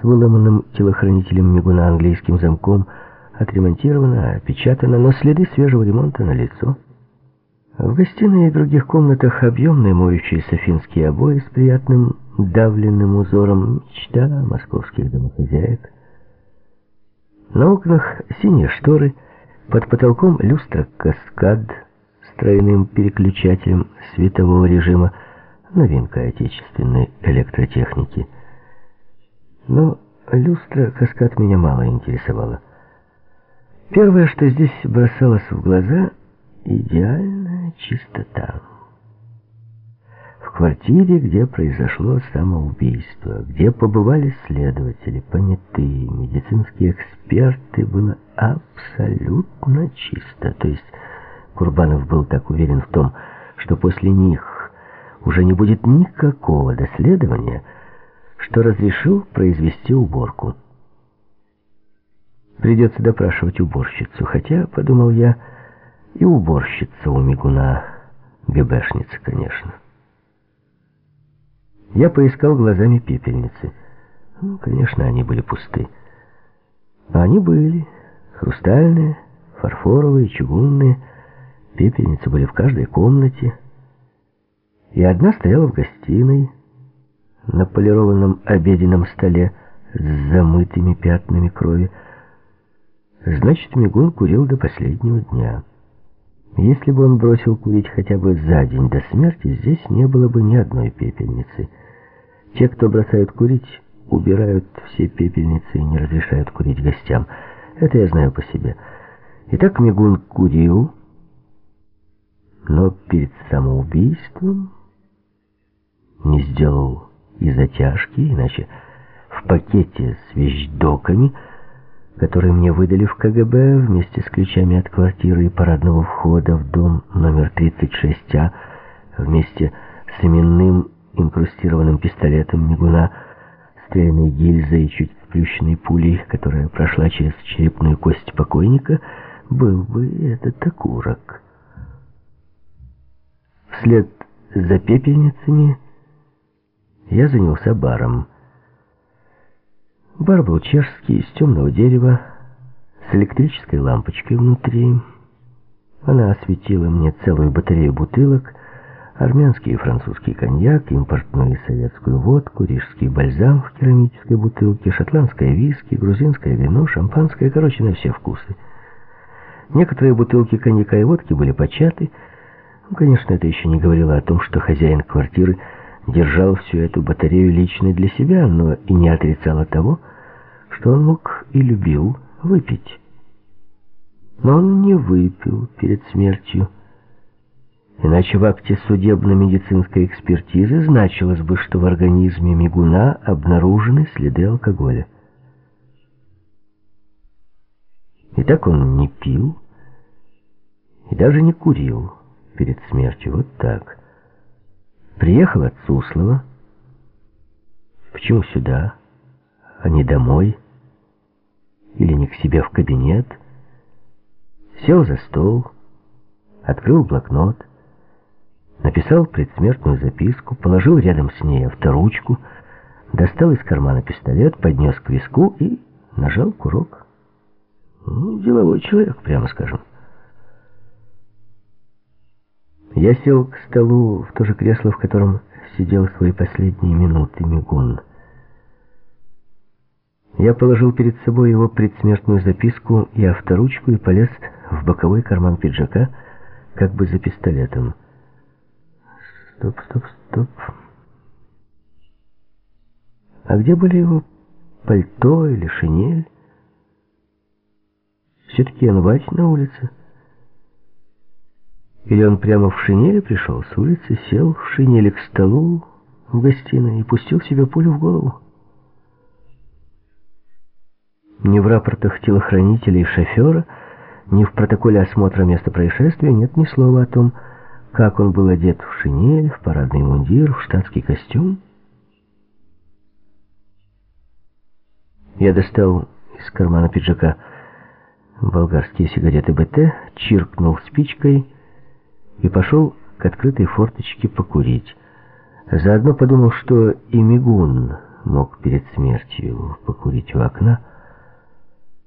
с выломанным телохранителем мигуна английским замком, отремонтирована, опечатана, но следы свежего ремонта на лицо. В гостиной и других комнатах объемные моющиеся финские обои с приятным давленным узором мечта московских домохозяек. На окнах синие шторы, под потолком люстра «Каскад» с тройным переключателем светового режима, новинка отечественной электротехники. Но люстра «Каскад» меня мало интересовала. Первое, что здесь бросалось в глаза — идеальная чистота квартире, где произошло самоубийство, где побывали следователи, понятые, медицинские эксперты, было абсолютно чисто. То есть Курбанов был так уверен в том, что после них уже не будет никакого доследования, что разрешил произвести уборку. Придется допрашивать уборщицу, хотя, подумал я, и уборщица у мигуна ГБшница, конечно. Я поискал глазами пепельницы. Ну, конечно, они были пусты. А они были. Хрустальные, фарфоровые, чугунные. Пепельницы были в каждой комнате. И одна стояла в гостиной, на полированном обеденном столе с замытыми пятнами крови. Значит, Мигун курил до последнего дня. Если бы он бросил курить хотя бы за день до смерти, здесь не было бы ни одной пепельницы. Те, кто бросают курить, убирают все пепельницы и не разрешают курить гостям. Это я знаю по себе. Итак, Мигун курил, но перед самоубийством не сделал и затяжки, иначе в пакете с вещдоками – который мне выдали в КГБ вместе с ключами от квартиры и парадного входа в дом номер 36А, вместе с именным инкрустированным пистолетом мигуна, стрелянной гильзой и чуть сплющенной пулей, которая прошла через черепную кость покойника, был бы этот окурок. Вслед за пепельницами я занялся баром. Бар был чешский, из темного дерева, с электрической лампочкой внутри. Она осветила мне целую батарею бутылок, армянский и французский коньяк, импортную и советскую водку, рижский бальзам в керамической бутылке, шотландское виски, грузинское вино, шампанское, короче, на все вкусы. Некоторые бутылки коньяка и водки были початы. Ну, конечно, это еще не говорило о том, что хозяин квартиры держал всю эту батарею лично для себя, но и не отрицало того, что он мог и любил выпить. Но он не выпил перед смертью. Иначе в акте судебно-медицинской экспертизы значилось бы, что в организме мигуна обнаружены следы алкоголя. Итак, он не пил и даже не курил перед смертью. Вот так. Приехал от Суслова. Почему сюда, а не домой? Или не к себе в кабинет? Сел за стол, открыл блокнот, написал предсмертную записку, положил рядом с ней авторучку, достал из кармана пистолет, поднес к виску и нажал курок. Ну, деловой человек, прямо скажем. Я сел к столу в то же кресло, в котором сидел свои последние минуты Мигун. Я положил перед собой его предсмертную записку и авторучку и полез в боковой карман пиджака, как бы за пистолетом. Стоп, стоп, стоп. А где были его пальто или шинель? Все-таки январь на улице. Или он прямо в шинели пришел с улицы, сел в шинели к столу в гостиной и пустил себе пулю в голову? Ни в рапортах телохранителя и шофера, ни в протоколе осмотра места происшествия нет ни слова о том, как он был одет в шинель, в парадный мундир, в штатский костюм. Я достал из кармана пиджака болгарские сигареты БТ, чиркнул спичкой и пошел к открытой форточке покурить. Заодно подумал, что и Мигун мог перед смертью покурить у окна,